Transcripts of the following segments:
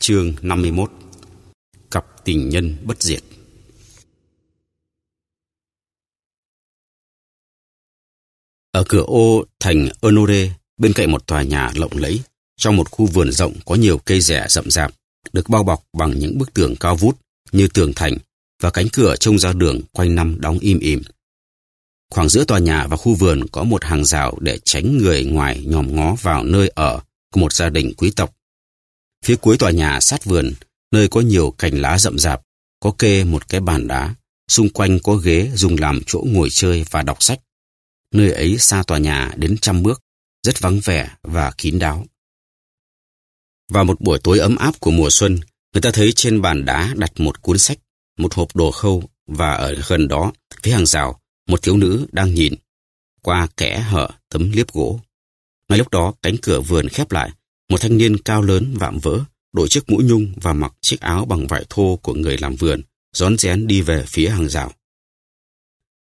Chương 51 Cặp tình nhân bất diệt Ở cửa ô thành Honore, bên cạnh một tòa nhà lộng lẫy, trong một khu vườn rộng có nhiều cây rẻ rậm rạp, được bao bọc bằng những bức tường cao vút như tường thành và cánh cửa trông ra đường quanh năm đóng im ỉm. Khoảng giữa tòa nhà và khu vườn có một hàng rào để tránh người ngoài nhòm ngó vào nơi ở của một gia đình quý tộc. Phía cuối tòa nhà sát vườn, nơi có nhiều cành lá rậm rạp, có kê một cái bàn đá, xung quanh có ghế dùng làm chỗ ngồi chơi và đọc sách. Nơi ấy xa tòa nhà đến trăm bước, rất vắng vẻ và kín đáo. Vào một buổi tối ấm áp của mùa xuân, người ta thấy trên bàn đá đặt một cuốn sách, một hộp đồ khâu và ở gần đó, phía hàng rào, một thiếu nữ đang nhìn qua kẽ hở tấm liếp gỗ. Ngay lúc đó cánh cửa vườn khép lại, một thanh niên cao lớn vạm vỡ, đội chiếc mũ nhung và mặc chiếc áo bằng vải thô của người làm vườn, rón rén đi về phía hàng rào.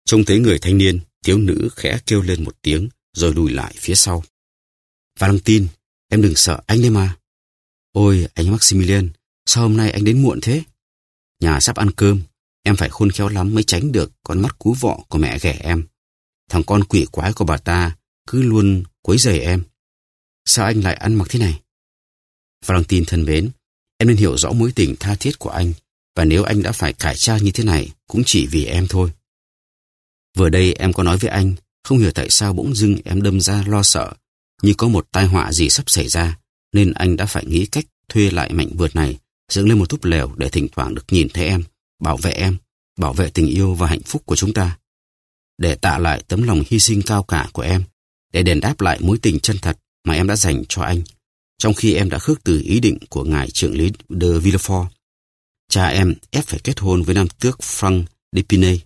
Trông thấy người thanh niên, thiếu nữ khẽ kêu lên một tiếng, rồi lùi lại phía sau. Valentine, em đừng sợ anh đấy mà. Ôi, anh Maximilian, sao hôm nay anh đến muộn thế? Nhà sắp ăn cơm, em phải khôn khéo lắm mới tránh được con mắt cú vọ của mẹ ghẻ em. Thằng con quỷ quái của bà ta cứ luôn quấy rầy em. Sao anh lại ăn mặc thế này? Valentine thân mến, em nên hiểu rõ mối tình tha thiết của anh và nếu anh đã phải cải trang như thế này cũng chỉ vì em thôi. Vừa đây em có nói với anh, không hiểu tại sao bỗng dưng em đâm ra lo sợ, như có một tai họa gì sắp xảy ra, nên anh đã phải nghĩ cách thuê lại mảnh vượt này, dựng lên một túp lều để thỉnh thoảng được nhìn thấy em, bảo vệ em, bảo vệ tình yêu và hạnh phúc của chúng ta. Để tạ lại tấm lòng hy sinh cao cả của em, để đền đáp lại mối tình chân thật mà em đã dành cho anh, trong khi em đã khước từ ý định của ngài trưởng lý de Villefort. Cha em ép phải kết hôn với nam tước Frank Depinay.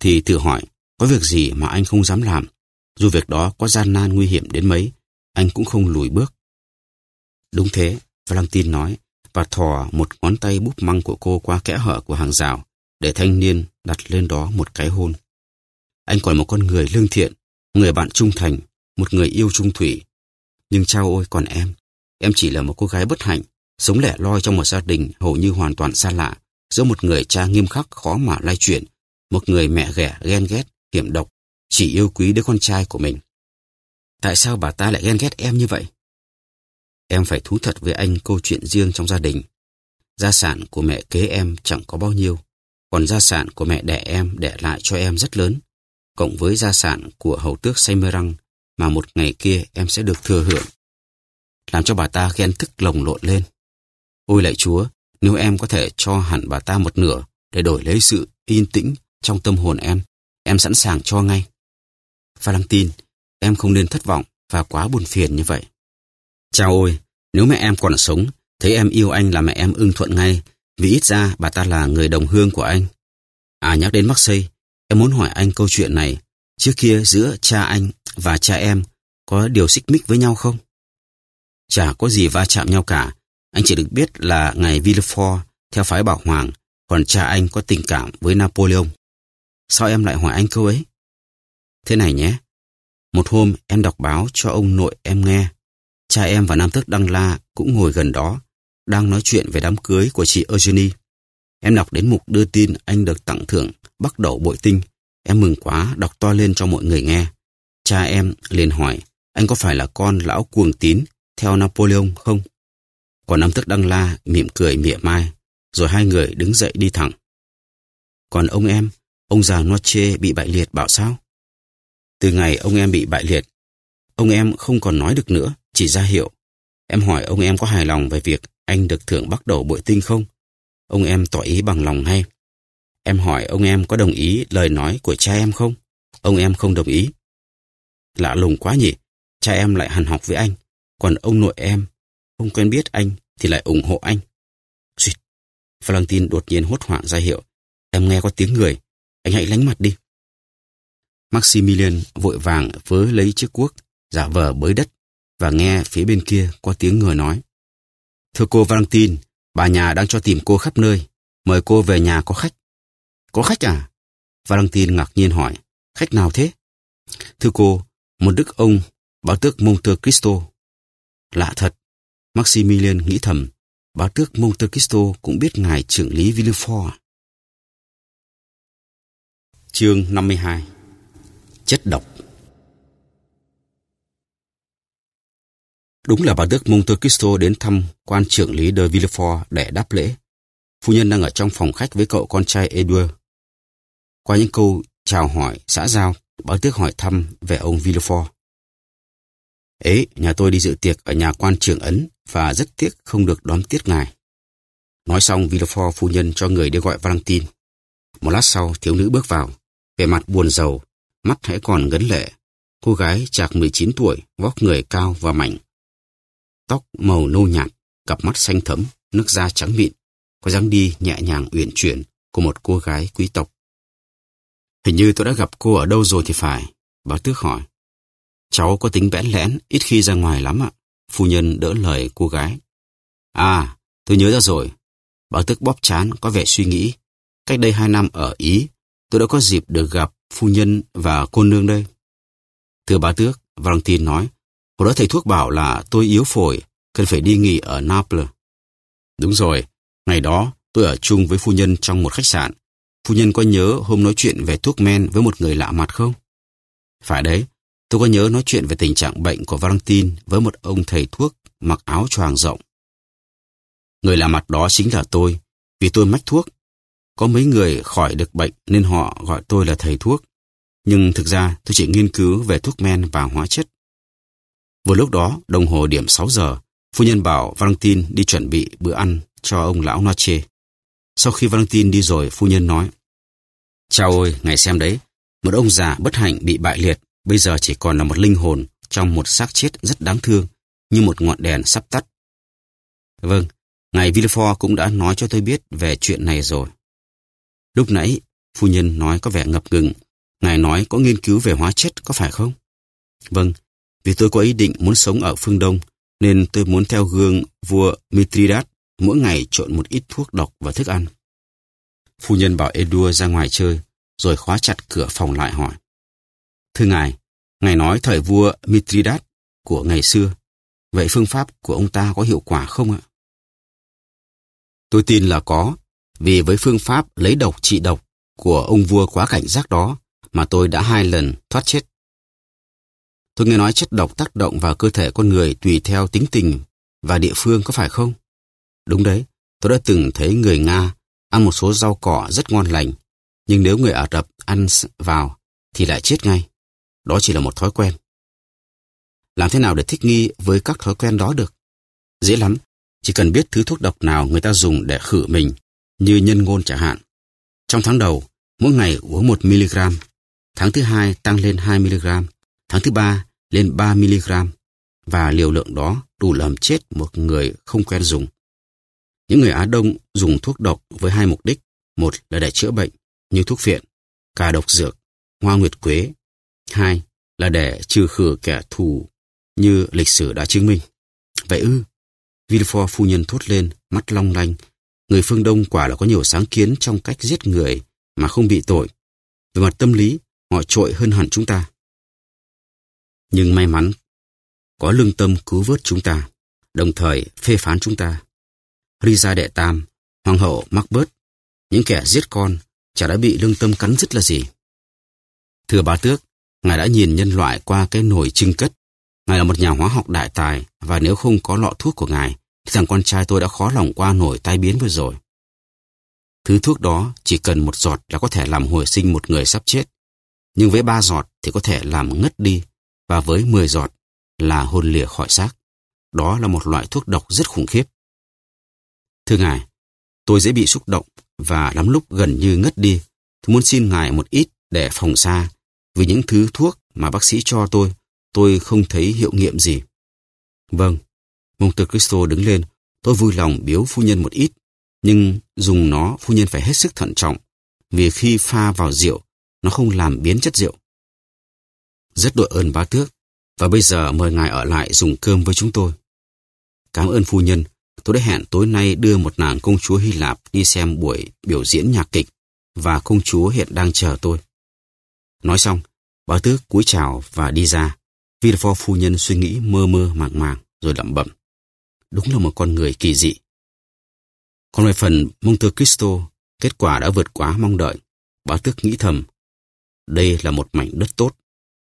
Thì tự hỏi, có việc gì mà anh không dám làm? Dù việc đó có gian nan nguy hiểm đến mấy, anh cũng không lùi bước. Đúng thế, Valentine nói, và thò một ngón tay búp măng của cô qua kẽ hở của hàng rào, để thanh niên đặt lên đó một cái hôn. Anh còn một con người lương thiện, người bạn trung thành, một người yêu trung thủy. Nhưng chao ôi còn em, em chỉ là một cô gái bất hạnh, sống lẻ loi trong một gia đình hầu như hoàn toàn xa lạ, giữa một người cha nghiêm khắc khó mà lai chuyện, một người mẹ ghẻ ghen ghét, hiểm độc, chỉ yêu quý đứa con trai của mình. Tại sao bà ta lại ghen ghét em như vậy? Em phải thú thật với anh câu chuyện riêng trong gia đình. Gia sản của mẹ kế em chẳng có bao nhiêu, còn gia sản của mẹ đẻ em để lại cho em rất lớn, cộng với gia sản của hầu tước Saymerang mà một ngày kia em sẽ được thừa hưởng. Làm cho bà ta ghen thức lồng lộn lên. Ôi lạy chúa, nếu em có thể cho hẳn bà ta một nửa để đổi lấy sự yên tĩnh trong tâm hồn em, em sẵn sàng cho ngay. Valentine, em không nên thất vọng và quá buồn phiền như vậy. Chào ôi, nếu mẹ em còn sống, thấy em yêu anh là mẹ em ưng thuận ngay, vì ít ra bà ta là người đồng hương của anh. À nhắc đến Marseille, em muốn hỏi anh câu chuyện này. Trước kia giữa cha anh và cha em có điều xích mích với nhau không? Chả có gì va chạm nhau cả. Anh chỉ được biết là ngày Villefort theo phái bảo hoàng, còn cha anh có tình cảm với Napoleon. Sao em lại hỏi anh câu ấy? Thế này nhé. Một hôm em đọc báo cho ông nội em nghe. Cha em và Nam Tước Đăng La cũng ngồi gần đó, đang nói chuyện về đám cưới của chị Eugenie. Em đọc đến mục đưa tin anh được tặng thưởng bắt đầu bội tinh. Em mừng quá, đọc to lên cho mọi người nghe. Cha em liền hỏi, anh có phải là con lão cuồng tín theo Napoleon không? Còn Nam Tức Đăng La mỉm cười mỉa mai, rồi hai người đứng dậy đi thẳng. Còn ông em, ông già Noche bị bại liệt bảo sao? Từ ngày ông em bị bại liệt, ông em không còn nói được nữa, chỉ ra hiệu. Em hỏi ông em có hài lòng về việc anh được thưởng bắt đầu bội tinh không? Ông em tỏ ý bằng lòng hay? Em hỏi ông em có đồng ý lời nói của cha em không? Ông em không đồng ý. Lạ lùng quá nhỉ, cha em lại hàn học với anh, còn ông nội em không quen biết anh thì lại ủng hộ anh. Xuyệt, Valentine đột nhiên hốt hoảng ra hiệu. Em nghe có tiếng người, anh hãy lánh mặt đi. Maximilian vội vàng vớ lấy chiếc cuốc, giả vờ bới đất và nghe phía bên kia có tiếng người nói. Thưa cô Valentine, bà nhà đang cho tìm cô khắp nơi. Mời cô về nhà có khách. Có khách à? Valentine ngạc nhiên hỏi. Khách nào thế? Thưa cô, một đức ông, báo tước Monte Cristo. Lạ thật. Maximilian nghĩ thầm. bá tước Monte Cristo cũng biết ngài trưởng lý Villefort. À? Chương 52 Chất độc Đúng là bà Đức Monte Cristo đến thăm quan trưởng lý de Villefort để đáp lễ. Phu nhân đang ở trong phòng khách với cậu con trai edward Qua những câu chào hỏi, xã giao, báo Tước hỏi thăm về ông Villefort. Ấy, nhà tôi đi dự tiệc ở nhà quan trưởng Ấn và rất tiếc không được đón tiết ngài. Nói xong, Villefort phu nhân cho người đi gọi Valentine. Một lát sau, thiếu nữ bước vào, vẻ mặt buồn rầu, mắt hãy còn ngấn lệ. Cô gái chạc 19 tuổi, vóc người cao và mảnh. Tóc màu nâu nhạt, cặp mắt xanh thẫm, nước da trắng mịn, có dáng đi nhẹ nhàng uyển chuyển của một cô gái quý tộc. Hình như tôi đã gặp cô ở đâu rồi thì phải, bà Tước hỏi. Cháu có tính bẽn lẽn, ít khi ra ngoài lắm ạ. Phu nhân đỡ lời cô gái. À, tôi nhớ ra rồi. Bà Tước bóp chán, có vẻ suy nghĩ. Cách đây hai năm ở Ý, tôi đã có dịp được gặp phu nhân và cô nương đây. Thưa bà Tước, Valentin nói, hồi đó thầy thuốc bảo là tôi yếu phổi, cần phải đi nghỉ ở Naples. Đúng rồi, ngày đó tôi ở chung với phu nhân trong một khách sạn. Phu nhân có nhớ hôm nói chuyện về thuốc men với một người lạ mặt không? Phải đấy, tôi có nhớ nói chuyện về tình trạng bệnh của Valentine với một ông thầy thuốc mặc áo choàng rộng. Người lạ mặt đó chính là tôi, vì tôi mách thuốc. Có mấy người khỏi được bệnh nên họ gọi tôi là thầy thuốc. Nhưng thực ra tôi chỉ nghiên cứu về thuốc men và hóa chất. Vừa lúc đó, đồng hồ điểm 6 giờ, phu nhân bảo Valentine đi chuẩn bị bữa ăn cho ông lão Noche. Sau khi Valentine đi rồi, phu nhân nói, Chào ơi, ngài xem đấy, một ông già bất hạnh bị bại liệt, bây giờ chỉ còn là một linh hồn trong một xác chết rất đáng thương, như một ngọn đèn sắp tắt. Vâng, ngài Villefort cũng đã nói cho tôi biết về chuyện này rồi. Lúc nãy, phu nhân nói có vẻ ngập ngừng, ngài nói có nghiên cứu về hóa chất có phải không? Vâng, vì tôi có ý định muốn sống ở phương Đông, nên tôi muốn theo gương vua Mithridat mỗi ngày trộn một ít thuốc độc vào thức ăn. Phu nhân bảo Edua ra ngoài chơi, rồi khóa chặt cửa phòng lại hỏi. Thưa ngài, ngài nói thời vua Mithridat của ngày xưa, vậy phương pháp của ông ta có hiệu quả không ạ? Tôi tin là có, vì với phương pháp lấy độc trị độc của ông vua quá cảnh giác đó mà tôi đã hai lần thoát chết. Tôi nghe nói chất độc tác động vào cơ thể con người tùy theo tính tình và địa phương có phải không? Đúng đấy, tôi đã từng thấy người Nga ăn một số rau cỏ rất ngon lành, nhưng nếu người Ả Rập ăn vào thì lại chết ngay. Đó chỉ là một thói quen. Làm thế nào để thích nghi với các thói quen đó được? Dễ lắm, chỉ cần biết thứ thuốc độc nào người ta dùng để khử mình, như nhân ngôn chẳng hạn. Trong tháng đầu, mỗi ngày uống 1 mg, tháng thứ hai tăng lên 2 mg, tháng thứ ba lên 3 mg, và liều lượng đó đủ làm chết một người không quen dùng. Những người Á Đông dùng thuốc độc với hai mục đích. Một là để chữa bệnh, như thuốc phiện, cà độc dược, hoa nguyệt quế. Hai là để trừ khử kẻ thù, như lịch sử đã chứng minh. Vậy ư? Villefort phu nhân thốt lên, mắt long lanh. Người phương Đông quả là có nhiều sáng kiến trong cách giết người mà không bị tội. Về mặt tâm lý, họ trội hơn hẳn chúng ta. Nhưng may mắn, có lương tâm cứu vớt chúng ta, đồng thời phê phán chúng ta. Risa đệ tam, hoàng hậu Macbeth, những kẻ giết con, chả đã bị lương tâm cắn dứt là gì. Thưa bá tước, ngài đã nhìn nhân loại qua cái nồi trưng cất. Ngài là một nhà hóa học đại tài, và nếu không có lọ thuốc của ngài, thì thằng con trai tôi đã khó lòng qua nổi tai biến vừa rồi. Thứ thuốc đó chỉ cần một giọt là có thể làm hồi sinh một người sắp chết. Nhưng với ba giọt thì có thể làm ngất đi, và với mười giọt là hôn lìa khỏi xác. Đó là một loại thuốc độc rất khủng khiếp. Thưa ngài, tôi dễ bị xúc động và lắm lúc gần như ngất đi. Tôi muốn xin ngài một ít để phòng xa, vì những thứ thuốc mà bác sĩ cho tôi, tôi không thấy hiệu nghiệm gì. Vâng, Monte Cristo đứng lên, tôi vui lòng biếu phu nhân một ít, nhưng dùng nó phu nhân phải hết sức thận trọng, vì khi pha vào rượu, nó không làm biến chất rượu. Rất đội ơn bá tước, và bây giờ mời ngài ở lại dùng cơm với chúng tôi. Cảm ơn phu nhân, tôi đã hẹn tối nay đưa một nàng công chúa Hy Lạp đi xem buổi biểu diễn nhạc kịch và công chúa hiện đang chờ tôi. Nói xong, bá tước cúi chào và đi ra. Villefort phu nhân suy nghĩ mơ mơ màng màng rồi lẩm bẩm. Đúng là một con người kỳ dị. Còn về phần Monte Cristo, kết quả đã vượt quá mong đợi. Bá tước nghĩ thầm, đây là một mảnh đất tốt.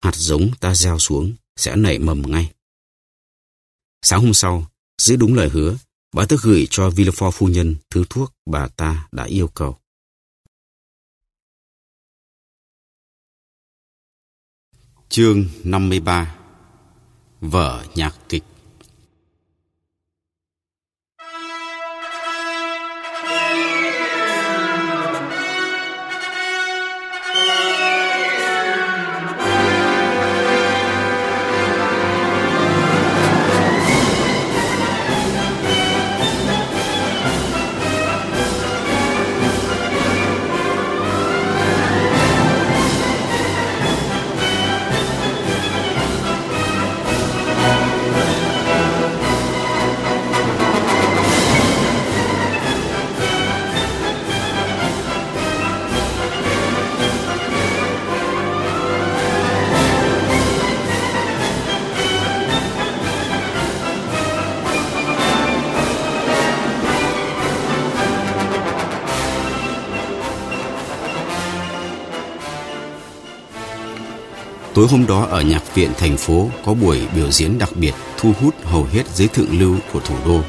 Hạt giống ta gieo xuống sẽ nảy mầm ngay. Sáng hôm sau, giữ đúng lời hứa, bà tức gửi cho Villefort phu nhân thứ thuốc bà ta đã yêu cầu. Chương 53 Vở nhạc kịch Tối hôm đó ở nhạc viện thành phố có buổi biểu diễn đặc biệt thu hút hầu hết giới thượng lưu của thủ đô.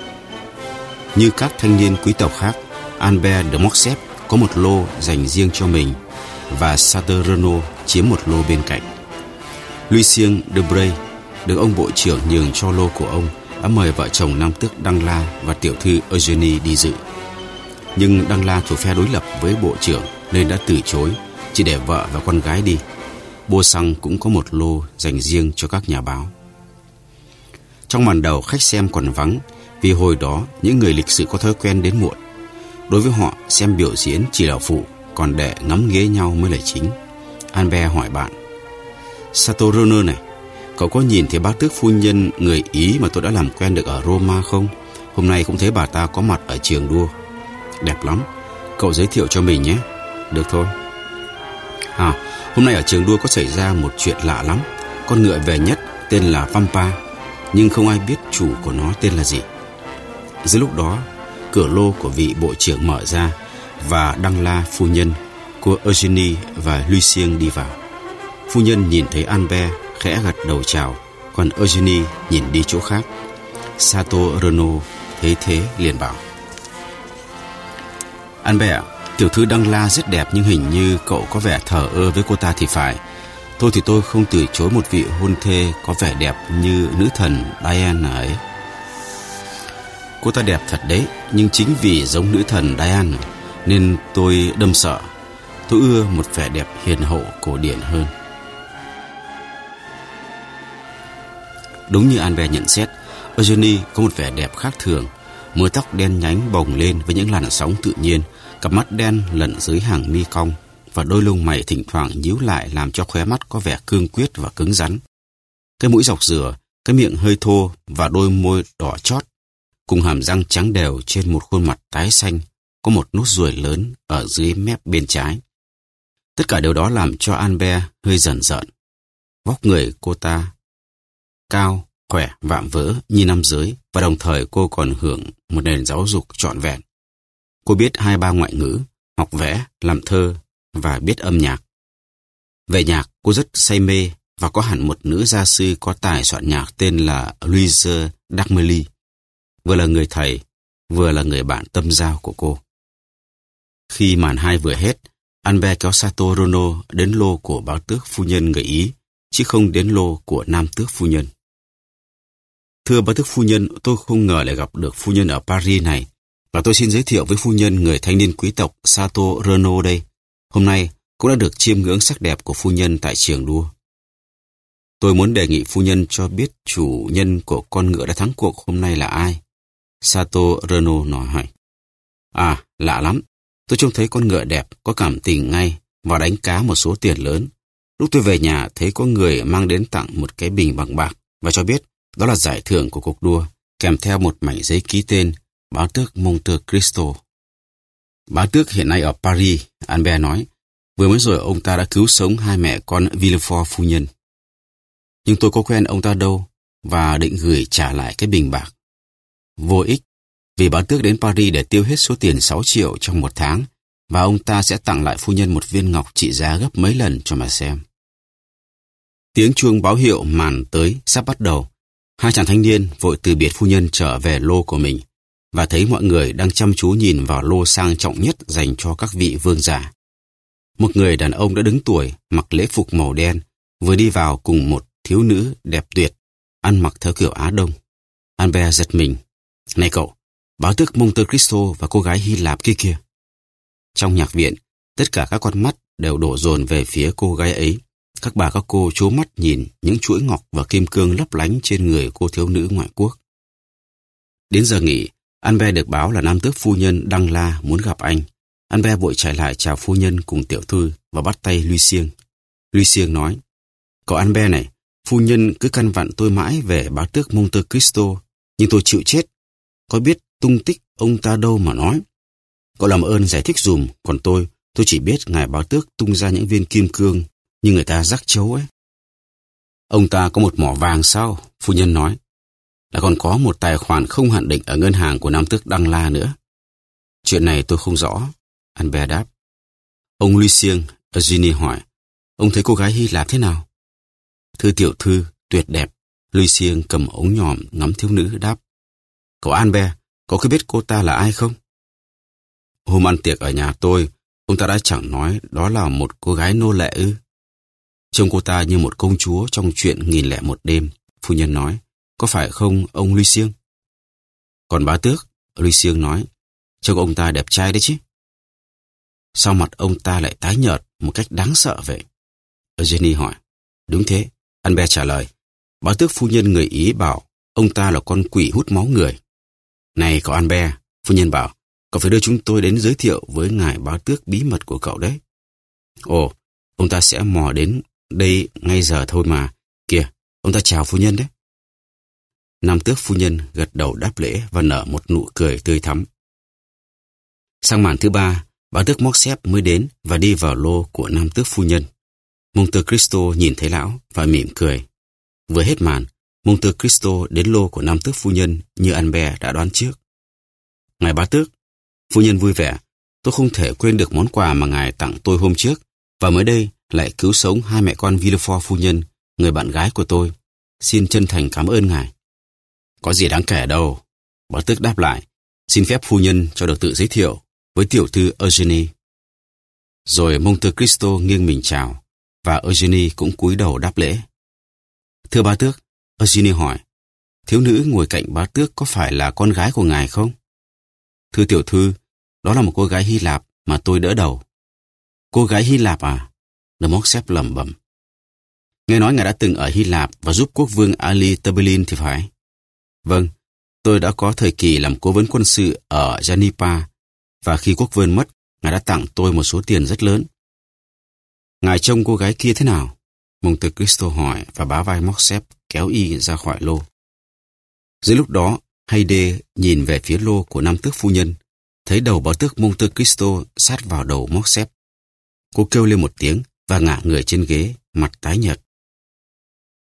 Như các thanh niên quý tộc khác, Albert de Morcerf có một lô dành riêng cho mình và Sartre Renault chiếm một lô bên cạnh. Lucien de Bray được ông bộ trưởng nhường cho lô của ông đã mời vợ chồng Nam Tước Đăng La và tiểu thư Eugenie đi dự. Nhưng Đăng La thuộc phe đối lập với bộ trưởng nên đã từ chối, chỉ để vợ và con gái đi. Bô xăng cũng có một lô dành riêng cho các nhà báo. Trong màn đầu khách xem còn vắng vì hồi đó những người lịch sự có thói quen đến muộn. Đối với họ xem biểu diễn chỉ là phụ còn để ngắm nghía nhau mới là chính. Anbe hỏi bạn Satoruno này Cậu có nhìn thấy bác tước phu nhân người Ý mà tôi đã làm quen được ở Roma không? Hôm nay cũng thấy bà ta có mặt ở trường đua. Đẹp lắm. Cậu giới thiệu cho mình nhé. Được thôi. À, Hôm nay ở trường đua có xảy ra một chuyện lạ lắm. Con ngựa về nhất tên là Vampa, nhưng không ai biết chủ của nó tên là gì. Giữa lúc đó, cửa lô của vị bộ trưởng mở ra và Đăng La phu nhân, của Eugenie và Lucien đi vào. Phu nhân nhìn thấy Albert khẽ gật đầu chào, còn Eugenie nhìn đi chỗ khác. Sato Renault thấy thế liền bảo. Albert Tiểu thư Đăng La rất đẹp nhưng hình như cậu có vẻ thờ ơ với cô ta thì phải. Tôi thì tôi không từ chối một vị hôn thê có vẻ đẹp như nữ thần Diana ấy. Cô ta đẹp thật đấy, nhưng chính vì giống nữ thần Diana nên tôi đâm sợ. Tôi ưa một vẻ đẹp hiền hậu cổ điển hơn. Đúng như Albert nhận xét, Eugenie có một vẻ đẹp khác thường. Mưa tóc đen nhánh bồng lên với những làn sóng tự nhiên, Cặp mắt đen lẫn dưới hàng mi cong và đôi lông mày thỉnh thoảng nhíu lại làm cho khóe mắt có vẻ cương quyết và cứng rắn. Cái mũi dọc dừa, cái miệng hơi thô và đôi môi đỏ chót cùng hàm răng trắng đều trên một khuôn mặt tái xanh có một nốt ruồi lớn ở dưới mép bên trái. Tất cả điều đó làm cho Anbe hơi dần dợn. Vóc người cô ta cao, khỏe, vạm vỡ như nam giới và đồng thời cô còn hưởng một nền giáo dục trọn vẹn. Cô biết hai ba ngoại ngữ, học vẽ, làm thơ và biết âm nhạc. Về nhạc, cô rất say mê và có hẳn một nữ gia sư có tài soạn nhạc tên là Louise Darmely, vừa là người thầy, vừa là người bạn tâm giao của cô. Khi màn hai vừa hết, Anbe kéo Sato Rono đến lô của báo tước phu nhân người Ý, chứ không đến lô của nam tước phu nhân. Thưa báo tước phu nhân, tôi không ngờ lại gặp được phu nhân ở Paris này và tôi xin giới thiệu với phu nhân người thanh niên quý tộc Sato Reno đây. Hôm nay cũng đã được chiêm ngưỡng sắc đẹp của phu nhân tại trường đua. Tôi muốn đề nghị phu nhân cho biết chủ nhân của con ngựa đã thắng cuộc hôm nay là ai. Sato Reno nói hỏi. À, lạ lắm. Tôi trông thấy con ngựa đẹp, có cảm tình ngay và đánh cá một số tiền lớn. Lúc tôi về nhà thấy có người mang đến tặng một cái bình bằng bạc và cho biết đó là giải thưởng của cuộc đua, kèm theo một mảnh giấy ký tên Bá tước Monte Cristo. Bá tước hiện nay ở Paris, Albert nói. Vừa mới rồi ông ta đã cứu sống hai mẹ con Villefort phu nhân. Nhưng tôi có quen ông ta đâu và định gửi trả lại cái bình bạc. Vô ích, vì bá tước đến Paris để tiêu hết số tiền 6 triệu trong một tháng và ông ta sẽ tặng lại phu nhân một viên ngọc trị giá gấp mấy lần cho mà xem. Tiếng chuông báo hiệu màn tới sắp bắt đầu. Hai chàng thanh niên vội từ biệt phu nhân trở về lô của mình và thấy mọi người đang chăm chú nhìn vào lô sang trọng nhất dành cho các vị vương giả. Một người đàn ông đã đứng tuổi, mặc lễ phục màu đen, vừa đi vào cùng một thiếu nữ đẹp tuyệt, ăn mặc theo kiểu Á Đông. Albert giật mình. Này cậu, báo tước Monte Cristo và cô gái Hy Lạp kia kia. Trong nhạc viện, tất cả các con mắt đều đổ dồn về phía cô gái ấy. Các bà các cô chố mắt nhìn những chuỗi ngọc và kim cương lấp lánh trên người cô thiếu nữ ngoại quốc. Đến giờ nghỉ, Albert được báo là nam tước phu nhân Đăng La muốn gặp anh. Albert vội chạy lại chào phu nhân cùng tiểu thư và bắt tay Lucien. Siêng nói, Cậu Albert này, phu nhân cứ căn vặn tôi mãi về báo tước Monte Cristo, nhưng tôi chịu chết. Có biết tung tích ông ta đâu mà nói. Cậu làm ơn giải thích dùm, còn tôi, tôi chỉ biết ngài báo tước tung ra những viên kim cương như người ta rắc chấu ấy. Ông ta có một mỏ vàng sao? Phu nhân nói. Là còn có một tài khoản không hạn định ở ngân hàng của Nam Tước Đăng La nữa. Chuyện này tôi không rõ. Albert đáp. Ông Lucien, Eugenie hỏi. Ông thấy cô gái Hy Lạp thế nào? Thư tiểu thư, tuyệt đẹp. Lucien cầm ống nhòm ngắm thiếu nữ đáp. Cậu Albert, có cứ biết cô ta là ai không? Hôm ăn tiệc ở nhà tôi, ông ta đã chẳng nói đó là một cô gái nô lệ ư. Trông cô ta như một công chúa trong chuyện nghìn lẻ một đêm, phu nhân nói. Có phải không, ông Lucien? Còn bá tước, Lucien nói, trông ông ta đẹp trai đấy chứ. Sao mặt ông ta lại tái nhợt một cách đáng sợ vậy? Eugenie hỏi. Đúng thế, Albert trả lời. Bá tước phu nhân người Ý bảo ông ta là con quỷ hút máu người. Này cậu Albert, phu nhân bảo, cậu phải đưa chúng tôi đến giới thiệu với ngài bá tước bí mật của cậu đấy. Ồ, ông ta sẽ mò đến đây ngay giờ thôi mà. Kìa, ông ta chào phu nhân đấy. Nam tước phu nhân gật đầu đáp lễ và nở một nụ cười tươi thắm. Sang màn thứ ba, bá tước móc xếp mới đến và đi vào lô của nam tước phu nhân. Monte Cristo nhìn thấy lão và mỉm cười. Vừa hết màn, Monte Cristo đến lô của nam tước phu nhân như anh bè đã đoán trước. Ngài bá tước, phu nhân vui vẻ, tôi không thể quên được món quà mà ngài tặng tôi hôm trước và mới đây lại cứu sống hai mẹ con Villefort phu nhân, người bạn gái của tôi. Xin chân thành cảm ơn ngài. Có gì đáng kể đâu. Bá tước đáp lại, xin phép phu nhân cho được tự giới thiệu với tiểu thư Eugenie. Rồi Monte Cristo nghiêng mình chào, và Eugenie cũng cúi đầu đáp lễ. Thưa bá tước, Eugenie hỏi, thiếu nữ ngồi cạnh bá tước có phải là con gái của ngài không? Thưa tiểu thư, đó là một cô gái Hy Lạp mà tôi đỡ đầu. Cô gái Hy Lạp à? Là móc xếp lẩm bẩm. Nghe nói ngài đã từng ở Hy Lạp và giúp quốc vương Ali Tebelin thì phải. Vâng, tôi đã có thời kỳ làm cố vấn quân sự ở Janipa và khi quốc vương mất, ngài đã tặng tôi một số tiền rất lớn. Ngài trông cô gái kia thế nào? Monte Cristo hỏi và bá vai Moxep kéo y ra khỏi lô. Dưới lúc đó, Hayde nhìn về phía lô của nam tước phu nhân, thấy đầu báo tước Monte Cristo sát vào đầu Moxep. Cô kêu lên một tiếng và ngả người trên ghế, mặt tái nhợt.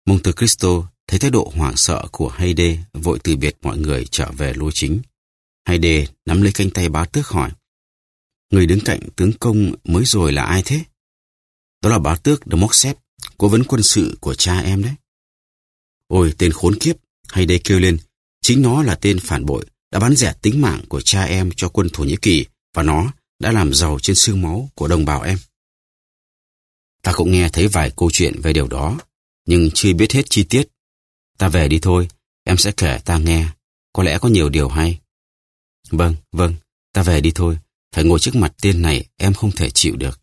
Monte Cristo thấy thái độ hoảng sợ của Hayde vội từ biệt mọi người trở về lô chính. Hayde nắm lấy cánh tay bá tước hỏi. Người đứng cạnh tướng công mới rồi là ai thế? Đó là bá tước Demoxep, cố vấn quân sự của cha em đấy. Ôi, tên khốn kiếp, Hayde kêu lên. Chính nó là tên phản bội, đã bán rẻ tính mạng của cha em cho quân Thổ Nhĩ Kỳ và nó đã làm giàu trên xương máu của đồng bào em. Ta cũng nghe thấy vài câu chuyện về điều đó, nhưng chưa biết hết chi tiết. Ta về đi thôi, em sẽ kể ta nghe, có lẽ có nhiều điều hay. Vâng, vâng, ta về đi thôi, phải ngồi trước mặt tiên này em không thể chịu được.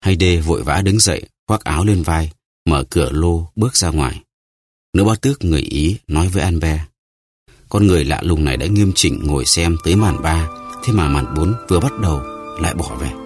hay đê vội vã đứng dậy, khoác áo lên vai, mở cửa lô bước ra ngoài. Nữ bá tước người Ý nói với Albert. Con người lạ lùng này đã nghiêm chỉnh ngồi xem tới màn ba, thế mà màn bốn vừa bắt đầu lại bỏ về.